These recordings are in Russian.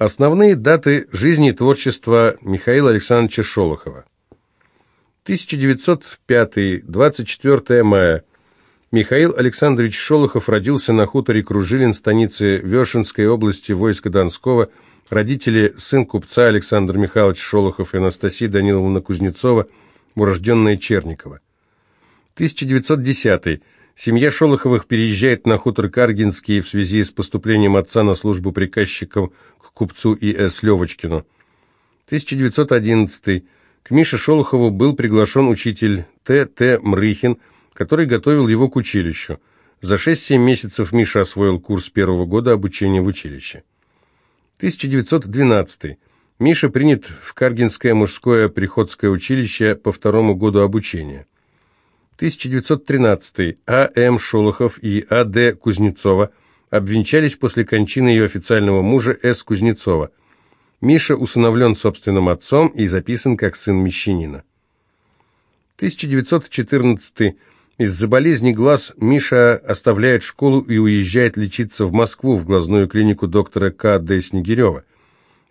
Основные даты жизни и творчества Михаила Александровича Шолохова. 1905, 24 мая. Михаил Александрович Шолохов родился на хуторе Кружилин, станице Вешенской области войска Донского. Родители – сын купца Александр Михайлович Шолохов и Анастасия Даниловна Кузнецова, урожденная Черникова. 1910. Семья Шолоховых переезжает на хутор Каргинский в связи с поступлением отца на службу приказчиком купцу И.С. Левочкину. 1911. К Мише Шолохову был приглашен учитель Т.Т. Мрыхин, который готовил его к училищу. За 6-7 месяцев Миша освоил курс первого года обучения в училище. 1912. Миша принят в Каргинское мужское приходское училище по второму году обучения. 1913. А.М. Шолохов и А.Д. Кузнецова обвенчались после кончины ее официального мужа С. Кузнецова. Миша усыновлен собственным отцом и записан как сын мещанина. 1914. Из-за болезни глаз Миша оставляет школу и уезжает лечиться в Москву в глазную клинику доктора К.Д. Снегирева.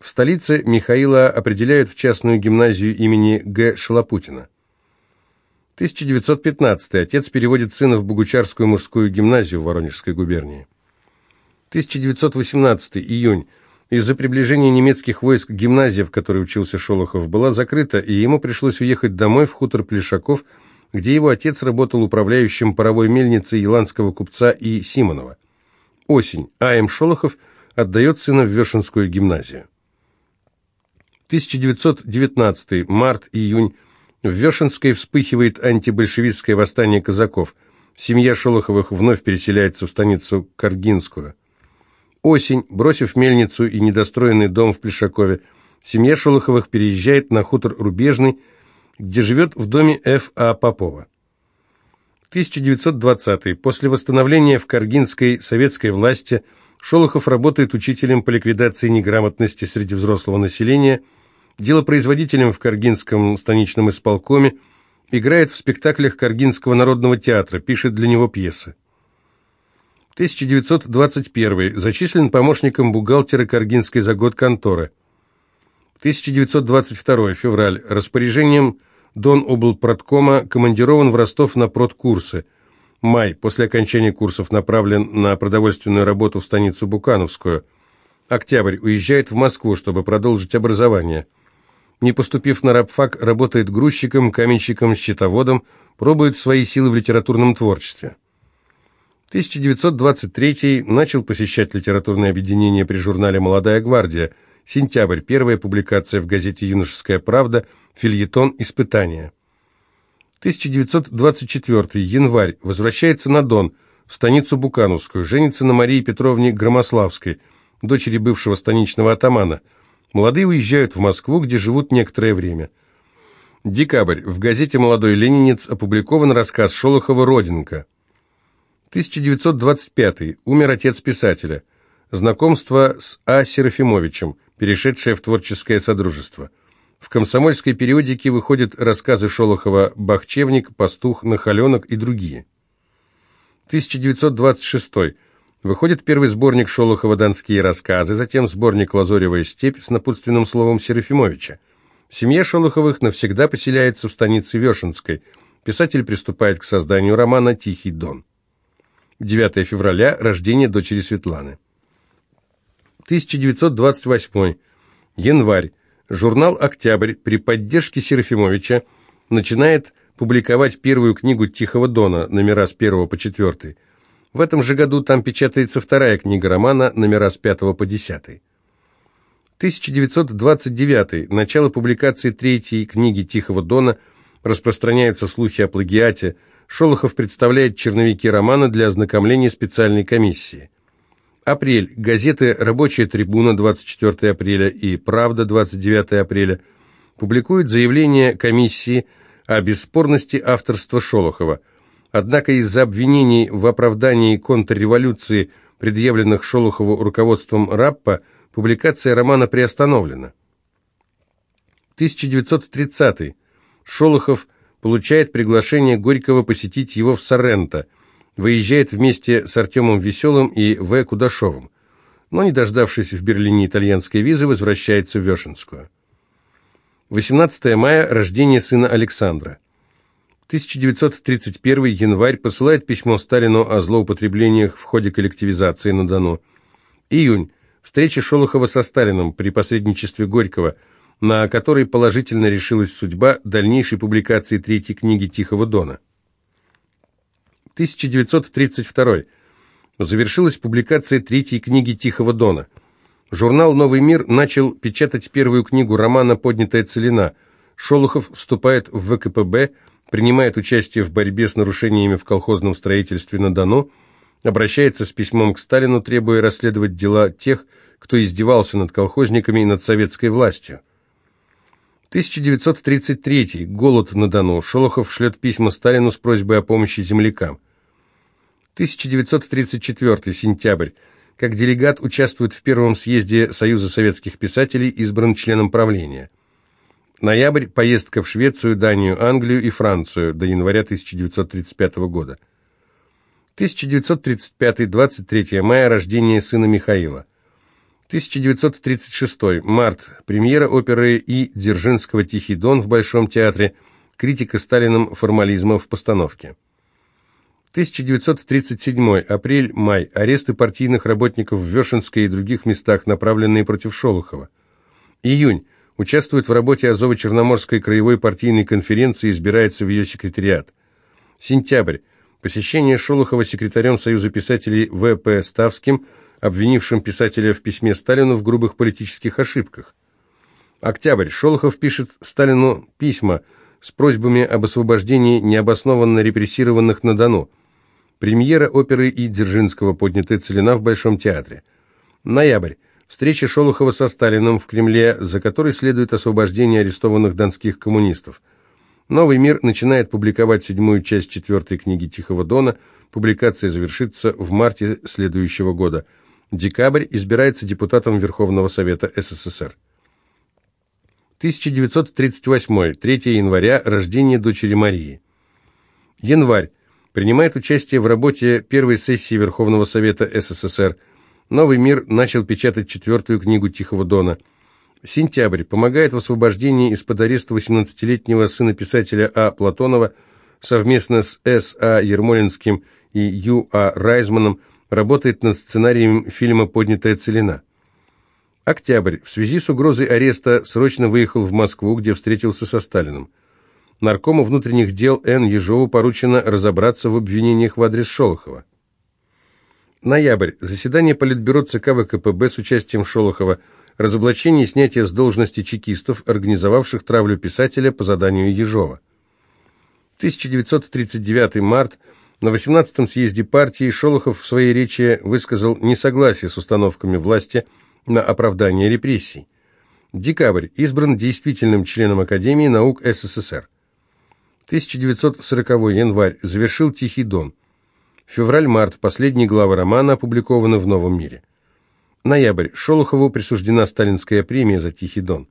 В столице Михаила определяют в частную гимназию имени Г. Шалопутина. 1915. Отец переводит сына в Богучарскую мужскую гимназию в Воронежской губернии. 1918. Июнь. Из-за приближения немецких войск гимназия, в которой учился Шолохов, была закрыта, и ему пришлось уехать домой в хутор Плешаков, где его отец работал управляющим паровой мельницей еландского купца И. Симонова. Осень. А.М. Шолохов отдает сына в Вешенскую гимназию. 1919. Март-июнь. В Вешенской вспыхивает антибольшевистское восстание казаков. Семья Шолоховых вновь переселяется в станицу Каргинскую. Осень, бросив мельницу и недостроенный дом в Плешакове, семья Шолоховых переезжает на хутор Рубежный, где живет в доме Ф.А. Попова. 1920. После восстановления в Каргинской советской власти Шолохов работает учителем по ликвидации неграмотности среди взрослого населения – делопроизводителем в Каргинском станичном исполкоме, играет в спектаклях Каргинского народного театра, пишет для него пьесы. 1921. Зачислен помощником бухгалтера Каргинской за год конторы. 1922. Февраль. Распоряжением Дон облпродкома командирован в Ростов на продкурсы. Май. После окончания курсов направлен на продовольственную работу в станицу Букановскую. Октябрь. Уезжает в Москву, чтобы продолжить образование. Не поступив на рабфак, работает грузчиком, каменщиком, счетоводом, пробует свои силы в литературном творчестве. 1923 начал посещать литературное объединение при журнале «Молодая гвардия». Сентябрь. Первая публикация в газете «Юношеская правда», фильетон «Испытания». 1924. Январь. Возвращается на Дон, в станицу Букановскую, женится на Марии Петровне Громославской, дочери бывшего станичного атамана – Молодые уезжают в Москву, где живут некоторое время. Декабрь. В газете «Молодой ленинец» опубликован рассказ Шолохова «Родинка». 1925. Умер отец писателя. Знакомство с А. Серафимовичем, перешедшее в творческое содружество. В комсомольской периодике выходят рассказы Шолохова «Бахчевник», «Пастух», «Нахаленок» и другие. 1926. Выходит первый сборник Шолохова «Донские рассказы», затем сборник «Лазоревая степь» с напутственным словом Серафимовича. Семья Шолоховых навсегда поселяется в станице Вешенской. Писатель приступает к созданию романа «Тихий дон». 9 февраля – рождение дочери Светланы. 1928. Январь. Журнал «Октябрь» при поддержке Серафимовича начинает публиковать первую книгу «Тихого дона», номера с 1 по 4. В этом же году там печатается вторая книга романа, номера с 5 по 10. 1929. Начало публикации третьей книги «Тихого дона». Распространяются слухи о плагиате. Шолохов представляет черновики романа для ознакомления специальной комиссии. Апрель. Газеты «Рабочая трибуна» 24 апреля и «Правда» 29 апреля публикуют заявление комиссии о бесспорности авторства Шолохова – Однако из-за обвинений в оправдании контрреволюции, предъявленных Шолохову руководством РАППа, публикация романа приостановлена. 1930. Шолохов получает приглашение Горького посетить его в Сорренто, выезжает вместе с Артемом Веселым и В. Кудашовым. но, не дождавшись в Берлине итальянской визы, возвращается в Вешенскую. 18 мая – рождение сына Александра. 1931 январь посылает письмо Сталину о злоупотреблениях в ходе коллективизации на Дону. Июнь – встреча Шолохова со Сталином при посредничестве Горького, на которой положительно решилась судьба дальнейшей публикации третьей книги Тихого Дона. 1932 завершилась публикация третьей книги Тихого Дона. Журнал «Новый мир» начал печатать первую книгу романа «Поднятая целина». Шолохов вступает в ВКПБ, принимает участие в борьбе с нарушениями в колхозном строительстве на Дону, обращается с письмом к Сталину, требуя расследовать дела тех, кто издевался над колхозниками и над советской властью. 1933. Голод на Дону. Шолохов шлет письма Сталину с просьбой о помощи землякам. 1934. Сентябрь. Как делегат участвует в первом съезде Союза советских писателей, избран членом правления. Ноябрь. Поездка в Швецию, Данию, Англию и Францию до января 1935 года. 1935. 23 мая. Рождение сына Михаила. 1936. Март. Премьера оперы И. Дзержинского «Тихий дон» в Большом театре. Критика Сталином формализма в постановке. 1937. Апрель-май. Аресты партийных работников в Вешенской и других местах, направленные против Шолохова. Июнь. Участвует в работе Азово-Черноморской краевой партийной конференции, избирается в ее секретариат. Сентябрь. Посещение Шолохова секретарем Союза писателей В.П. Ставским, обвинившим писателя в письме Сталину в грубых политических ошибках. Октябрь. Шолохов пишет Сталину письма с просьбами об освобождении необоснованно репрессированных на Дону. Премьера оперы и Дзержинского поднятая целина в Большом театре. Ноябрь. Встреча Шолохова со Сталиным в Кремле, за которой следует освобождение арестованных донских коммунистов. «Новый мир» начинает публиковать седьмую часть четвертой книги Тихого Дона. Публикация завершится в марте следующего года. Декабрь избирается депутатом Верховного Совета СССР. 1938. 3 января. Рождение дочери Марии. Январь принимает участие в работе первой сессии Верховного Совета СССР. «Новый мир» начал печатать четвертую книгу Тихого Дона. Сентябрь помогает в освобождении из-под ареста 18-летнего сына писателя А. Платонова совместно с С. А. Ермолинским и Ю. А. Райзманом работает над сценарием фильма «Поднятая целина». Октябрь. В связи с угрозой ареста срочно выехал в Москву, где встретился со Сталиным. Наркому внутренних дел Н. Ежову поручено разобраться в обвинениях в адрес Шолохова. Ноябрь. Заседание Политбюро ЦК ВКПБ с участием Шолохова. Разоблачение и снятие с должности чекистов, организовавших травлю писателя по заданию Ежова. 1939 март. На 18-м съезде партии Шолохов в своей речи высказал несогласие с установками власти на оправдание репрессий. Декабрь. Избран действительным членом Академии наук СССР. 1940 январь. Завершил «Тихий дон». Февраль-март. Последние главы романа опубликованы в «Новом мире». Ноябрь. Шолохову присуждена сталинская премия за «Тихий дон».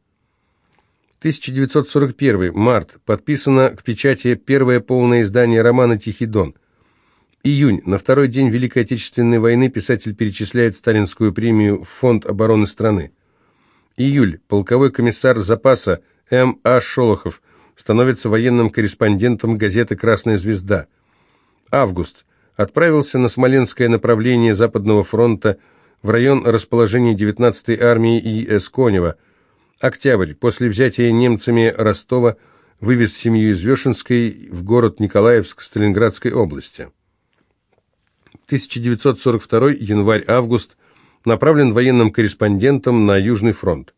1941. Март. Подписано к печати первое полное издание романа «Тихий дон». Июнь. На второй день Великой Отечественной войны писатель перечисляет сталинскую премию в Фонд обороны страны. Июль. Полковой комиссар запаса М. А. Шолохов – становится военным корреспондентом газеты «Красная звезда». Август. Отправился на Смоленское направление Западного фронта в район расположения 19-й армии и Эсконева. Октябрь. После взятия немцами Ростова вывез семью из Вешенской в город Николаевск Сталинградской области. 1942 январь-август направлен военным корреспондентом на Южный фронт.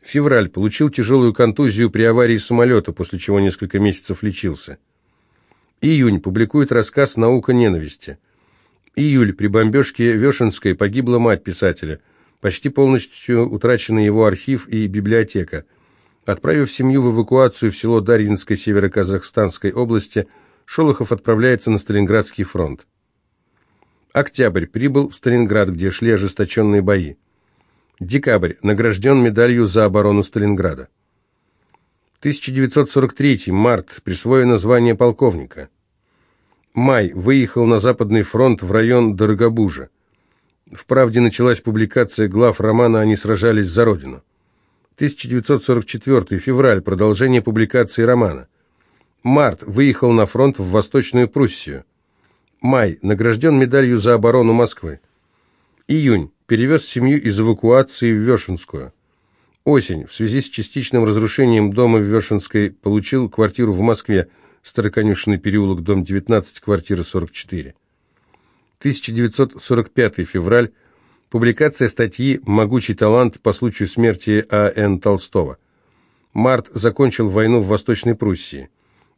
Февраль. Получил тяжелую контузию при аварии самолета, после чего несколько месяцев лечился. Июнь. Публикует рассказ «Наука ненависти». Июль. При бомбежке Вешенской погибла мать писателя. Почти полностью утрачены его архив и библиотека. Отправив семью в эвакуацию в село Дарьинской Северо-Казахстанской области, Шолохов отправляется на Сталинградский фронт. Октябрь. Прибыл в Сталинград, где шли ожесточенные бои. Декабрь. Награжден медалью за оборону Сталинграда. 1943. Март. Присвоено звание полковника. Май. Выехал на Западный фронт в район Дорогобужа. В «Правде» началась публикация глав романа «Они сражались за Родину». 1944 февраль. Продолжение публикации романа. Март. Выехал на фронт в Восточную Пруссию. Май. Награжден медалью за оборону Москвы. Июнь. Перевез семью из эвакуации в Вешенскую. Осень. В связи с частичным разрушением дома в Вешенской получил квартиру в Москве. Староконюшенный переулок, дом 19, квартира 44. 1945 февраль. Публикация статьи «Могучий талант» по случаю смерти А.Н. Толстого. Март закончил войну в Восточной Пруссии.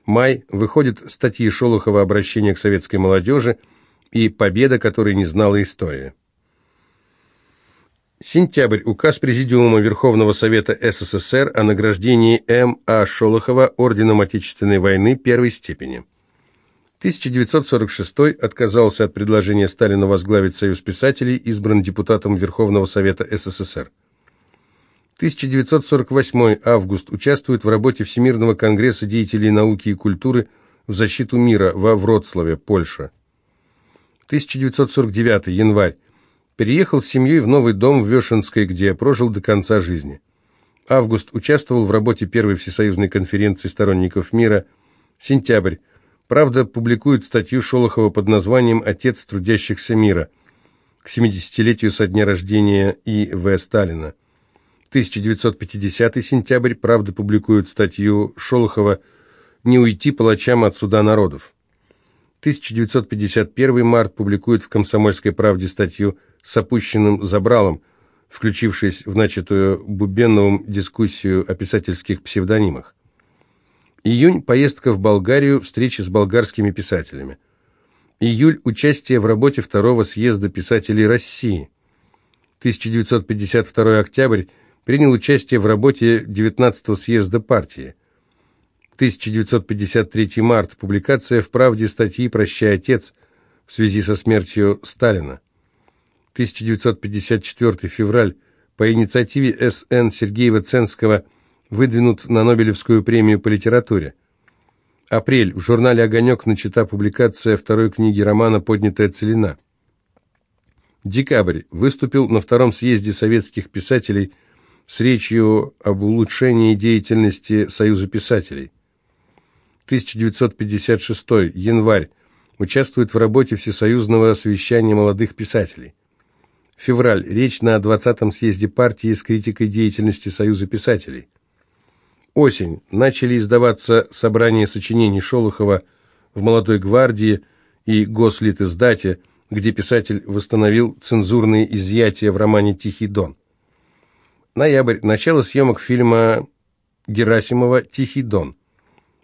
Май выходит статьи Шолохова «Обращение к советской молодежи» и «Победа, которой не знала история». Сентябрь. Указ Президиума Верховного Совета СССР о награждении М. А. Шолохова Орденом Отечественной войны первой степени. 1946 отказался от предложения Сталина возглавить Союз писателей, избран депутатом Верховного Совета СССР. 1948 август участвует в работе Всемирного конгресса деятелей науки и культуры в защиту мира во Вроцлаве, Польша. 1949 январь. Переехал с семьей в новый дом в Вешенской, где прожил до конца жизни. Август участвовал в работе первой всесоюзной конференции сторонников мира. Сентябрь. Правда публикует статью Шолохова под названием «Отец трудящихся мира» к 70-летию со дня рождения И. В. Сталина. 1950 сентябрь. Правда публикует статью Шолохова «Не уйти палачам от суда народов». 1951 март публикует в «Комсомольской правде» статью с опущенным забралом, включившись в начатую Бубенновым дискуссию о писательских псевдонимах. Июнь – поездка в Болгарию, встречи с болгарскими писателями. Июль – участие в работе второго съезда писателей России. 1952 октябрь – принял участие в работе 19-го съезда партии. 1953 март – публикация в «Правде» статьи «Прощай, отец» в связи со смертью Сталина. 1954 февраль – по инициативе С.Н. Сергеева-Ценского – выдвинут на Нобелевскую премию по литературе. Апрель. В журнале «Огонек» начата публикация второй книги романа «Поднятая целина». Декабрь. Выступил на втором съезде советских писателей с речью об улучшении деятельности Союза писателей. 1956. Январь. Участвует в работе Всесоюзного совещания молодых писателей. Февраль. Речь на 20-м съезде партии с критикой деятельности Союза писателей. Осень. Начали издаваться собрания сочинений Шолохова в «Молодой гвардии» и «Гослит-издате», где писатель восстановил цензурные изъятия в романе «Тихий дон». Ноябрь. Начало съемок фильма Герасимова «Тихий дон».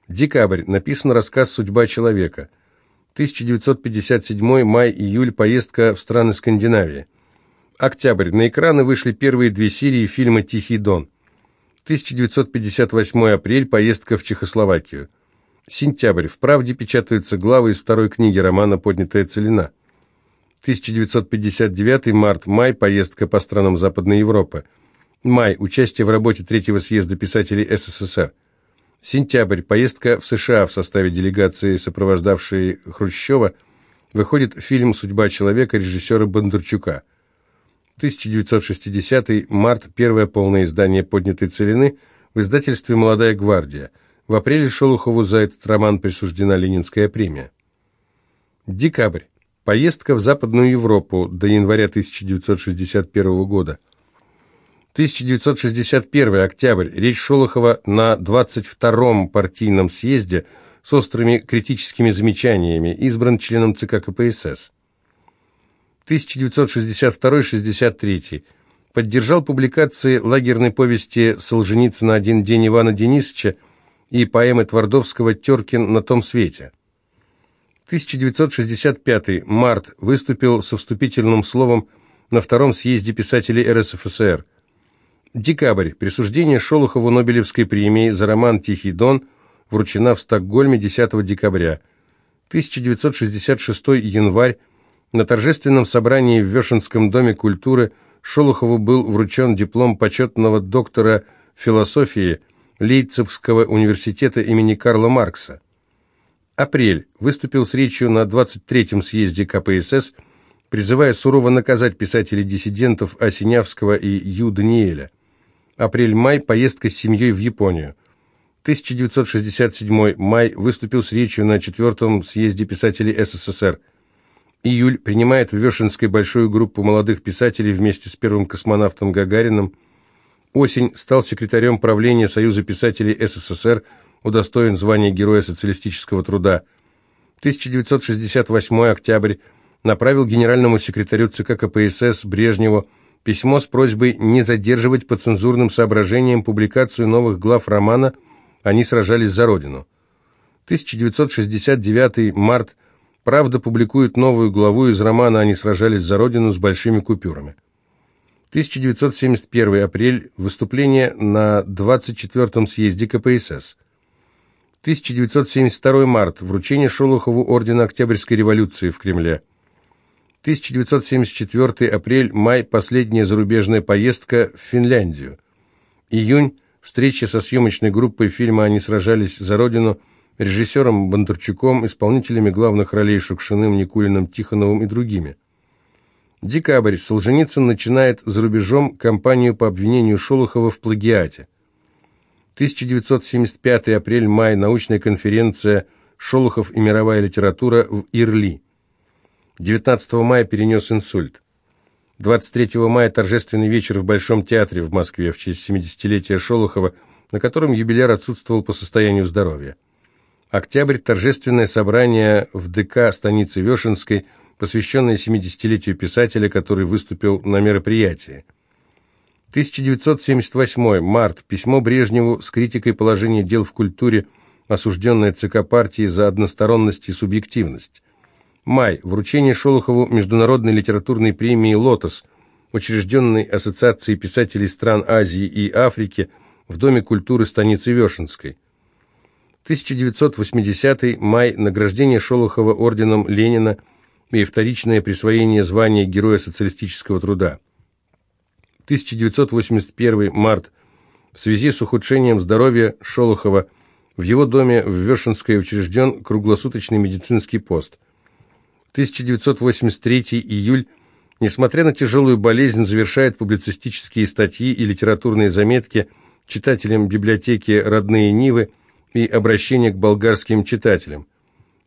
Декабрь. Написан рассказ «Судьба человека». 1957 май-июль. Поездка в страны Скандинавии. Октябрь. На экраны вышли первые две серии фильма «Тихий дон». 1958 апрель. Поездка в Чехословакию. Сентябрь. В «Правде» печатаются главы из второй книги романа «Поднятая целина». 1959 март-май. Поездка по странам Западной Европы. Май. Участие в работе Третьего съезда писателей СССР. Сентябрь. Поездка в США в составе делегации, сопровождавшей Хрущева. Выходит фильм «Судьба человека» режиссера Бондарчука. 1960 март, первое полное издание «Поднятой целины» в издательстве «Молодая гвардия». В апреле Шолохову за этот роман присуждена Ленинская премия. Декабрь. Поездка в Западную Европу до января 1961 года. 1961 октябрь. Речь Шолохова на 22-м партийном съезде с острыми критическими замечаниями, избран членом ЦК КПСС. 1962-63. Поддержал публикации лагерной повести Солженицына «Один день» Ивана Денисовича и поэмы Твардовского «Теркин на том свете». 1965. Март. Выступил со вступительным словом на втором съезде писателей РСФСР. Декабрь. Присуждение Шолохову Нобелевской премии за роман «Тихий дон» вручена в Стокгольме 10 декабря. 1966 январь. На торжественном собрании в Вешенском доме культуры Шолохову был вручен диплом почетного доктора философии Лейпцигского университета имени Карла Маркса. Апрель. Выступил с речью на 23-м съезде КПСС призывая сурово наказать писателей-диссидентов Осинявского и Ю. Даниэля. Апрель-май – поездка с семьей в Японию. 1967 май выступил с речью на четвертом съезде писателей СССР. Июль принимает в Вешенской большую группу молодых писателей вместе с первым космонавтом Гагариным. Осень стал секретарем правления Союза писателей СССР, удостоен звания Героя социалистического труда. 1968 октябрь направил генеральному секретарю ЦК КПСС Брежневу письмо с просьбой не задерживать по цензурным соображениям публикацию новых глав романа «Они сражались за Родину». 1969 март «Правда» публикует новую главу из романа «Они сражались за Родину» с большими купюрами. 1971 апрель. Выступление на 24-м съезде КПСС. 1972 март. Вручение Шолохову ордена Октябрьской революции в Кремле. 1974 апрель-май. Последняя зарубежная поездка в Финляндию. Июнь. Встреча со съемочной группой фильма «Они сражались за Родину», режиссером Бондарчуком, исполнителями главных ролей Шукшиным, Никулиным, Тихоновым и другими. Декабрь. Солженицын начинает за рубежом кампанию по обвинению Шолохова в плагиате. 1975 апрель-май. Научная конференция «Шолохов и мировая литература» в Ирли. 19 мая перенес инсульт. 23 мая торжественный вечер в Большом театре в Москве в честь 70-летия Шолохова, на котором юбиляр отсутствовал по состоянию здоровья. Октябрь – торжественное собрание в ДК станицы Вешенской – посвященное 70-летию писателя, который выступил на мероприятии. 1978 март. Письмо Брежневу с критикой положения дел в культуре, осужденное ЦК партии за односторонность и субъективность. Май. Вручение Шолохову Международной литературной премии «Лотос», учрежденной Ассоциацией писателей стран Азии и Африки в Доме культуры станицы Вешенской. 1980 май. Награждение Шолохова орденом Ленина – и вторичное присвоение звания Героя социалистического труда. 1981 март. В связи с ухудшением здоровья Шолохова в его доме в Вершинской учрежден круглосуточный медицинский пост. 1983 июль. Несмотря на тяжелую болезнь, завершает публицистические статьи и литературные заметки читателям библиотеки «Родные Нивы» и обращение к болгарским читателям.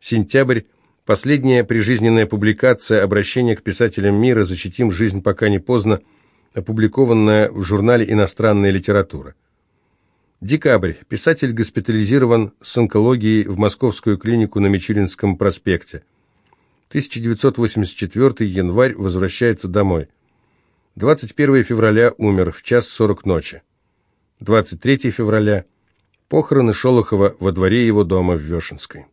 Сентябрь. Последняя прижизненная публикация обращения к писателям мира «Защитим жизнь, пока не поздно», опубликованная в журнале «Иностранная литература». Декабрь. Писатель госпитализирован с онкологией в московскую клинику на Мичуринском проспекте. 1984 январь возвращается домой. 21 февраля умер в час 40 ночи. 23 февраля. Похороны Шолохова во дворе его дома в Вешенской.